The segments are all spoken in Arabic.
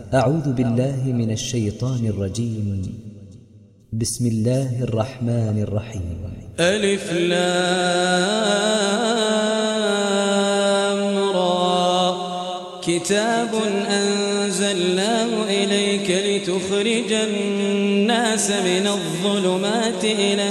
أعوذ بالله من الشيطان الرجيم. بسم الله الرحمن الرحيم. ألف لام را. كتاب أنزلناه إليك لتخرج الناس من الظلمات إلى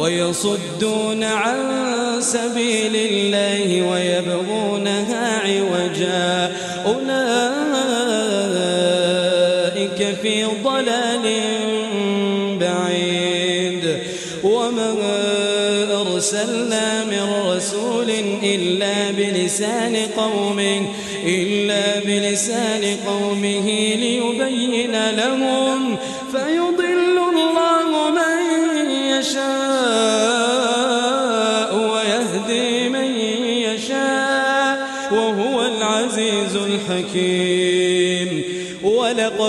ويصدون عن سبيل الله ويبغونها عوجا. أولئك في ضلال بعيد. وما أرسلنا من رسول إلا بلسان قومه إلا بلسان قومه ليبين لهم. فيضل الله من يشاء.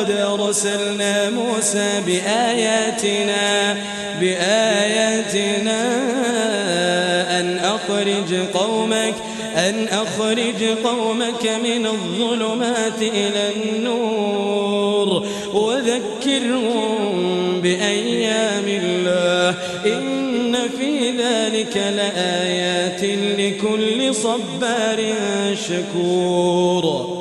ولقد أرسلنا موسى بآياتنا بآياتنا أن أخرج قومك أن أخرج قومك من الظلمات إلى النور. وذكرهم بأيام الله إن في ذلك لآيات لكل صبار شكور.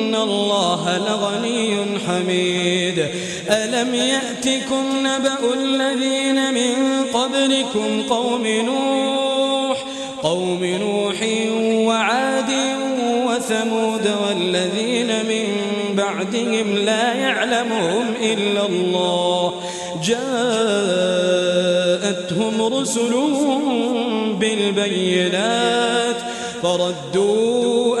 الله لغني حميد. ألم يأتكم نبأ الذين من قبلكم قوم نوح قوم نوح وعاد وثمود والذين من بعدهم لا يعلمهم إلا الله. جاءتهم رسلهم بالبينات فردوا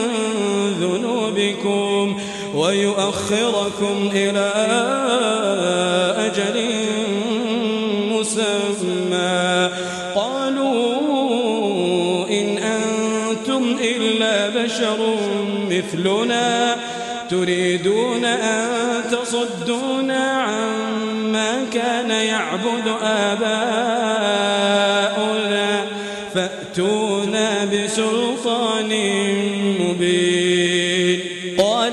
ذنوبكم ويؤخركم إلى أجل مسمى. قالوا إن أنتم إلا بشر مثلنا. تريدون أن تصدونا عما كان يعبد آباؤنا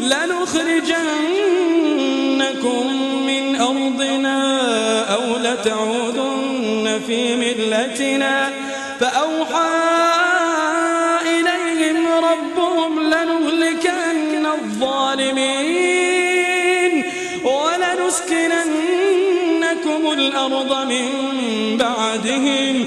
لنخرجنكم من أرضنا أو لتعودن في ملتنا فأوحى إليهم ربهم لنهلكن الظالمين ولنسكننكم الأرض من بعدهم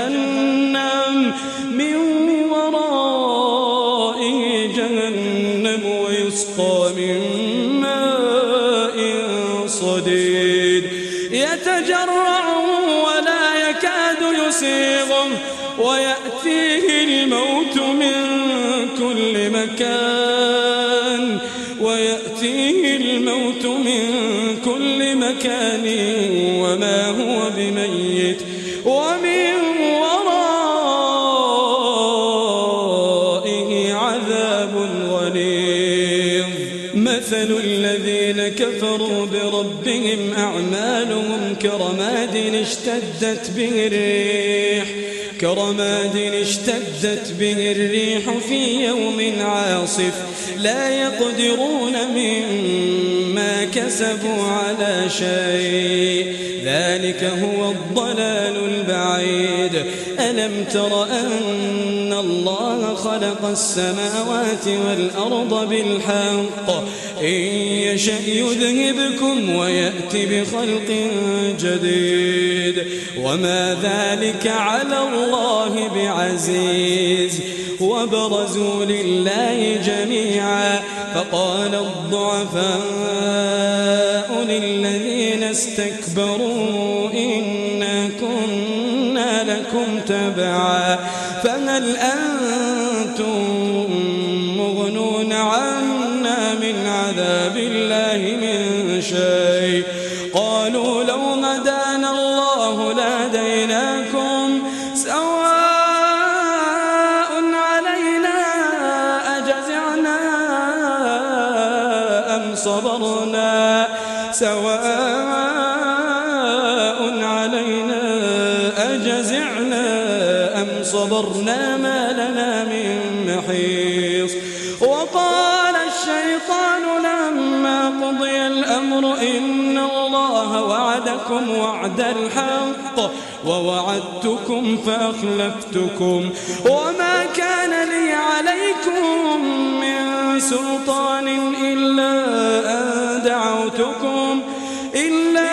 مثل الذين كفروا بربهم أعمالهم كرماد اشتدت به الريح كرماد اشتدت به الريح في يوم عاصف. لا يقدرون مما كسبوا على شيء. ذلك هو الضلال البعيد. ألم تر أن خلق السماوات والأرض بالحق. إن يشأ يذهبكم ويأت بخلق جديد. وما ذلك على الله بعزيز. وبرزوا لله جميعا. فقال الضعفاء للذين استكبروا إنا كنا لكم تبعا. فهل أنتم وعدكم وعد الحق ووعدتكم فأخلفتكم وما كان لي عليكم من سلطان إلا أن دعوتكم إلا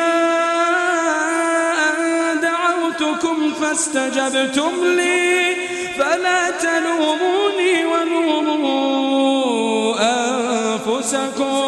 أن دعوتكم فاستجبتم لي فلا تلوموني ولوموا أنفسكم.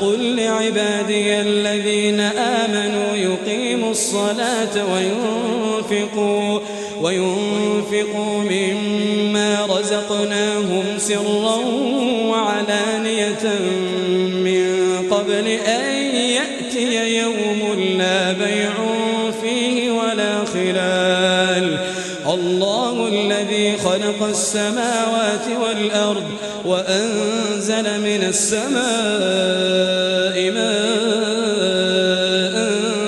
قل لعبادي الذين آمنوا يقيموا الصلاة وينفقوا وينفقوا مما رزقناهم سرا وعلانية من قبل أن يأتي يوم لا بيع فيه ولا خلال. الله الذي خلق السماوات والأرض وأنزل من السماء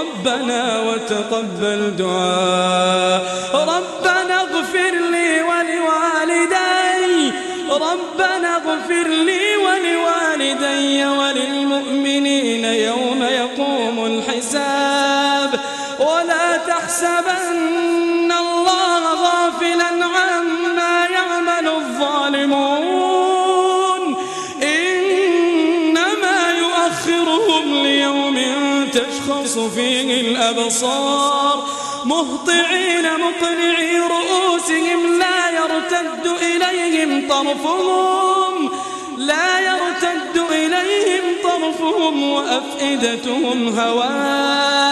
ربنا وتقبل دعاء. ربنا اغفر لي ولوالدي. ربنا اغفر لي ولوالدي وللمؤمنين يوم يقوم الحساب. ولا تحسبن الله فيه الأبصار مهطعين مقنعي رؤوسهم لا يرتد إليهم طرفهم لا يرتد إليهم طرفهم وأفئدتهم هواء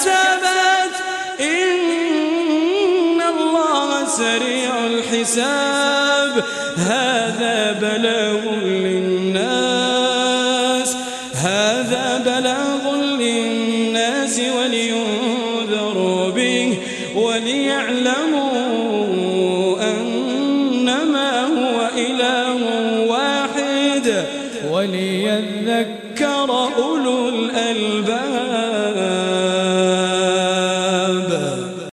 كسبت إن الله سريع الحساب. هذا بلاغ للناس.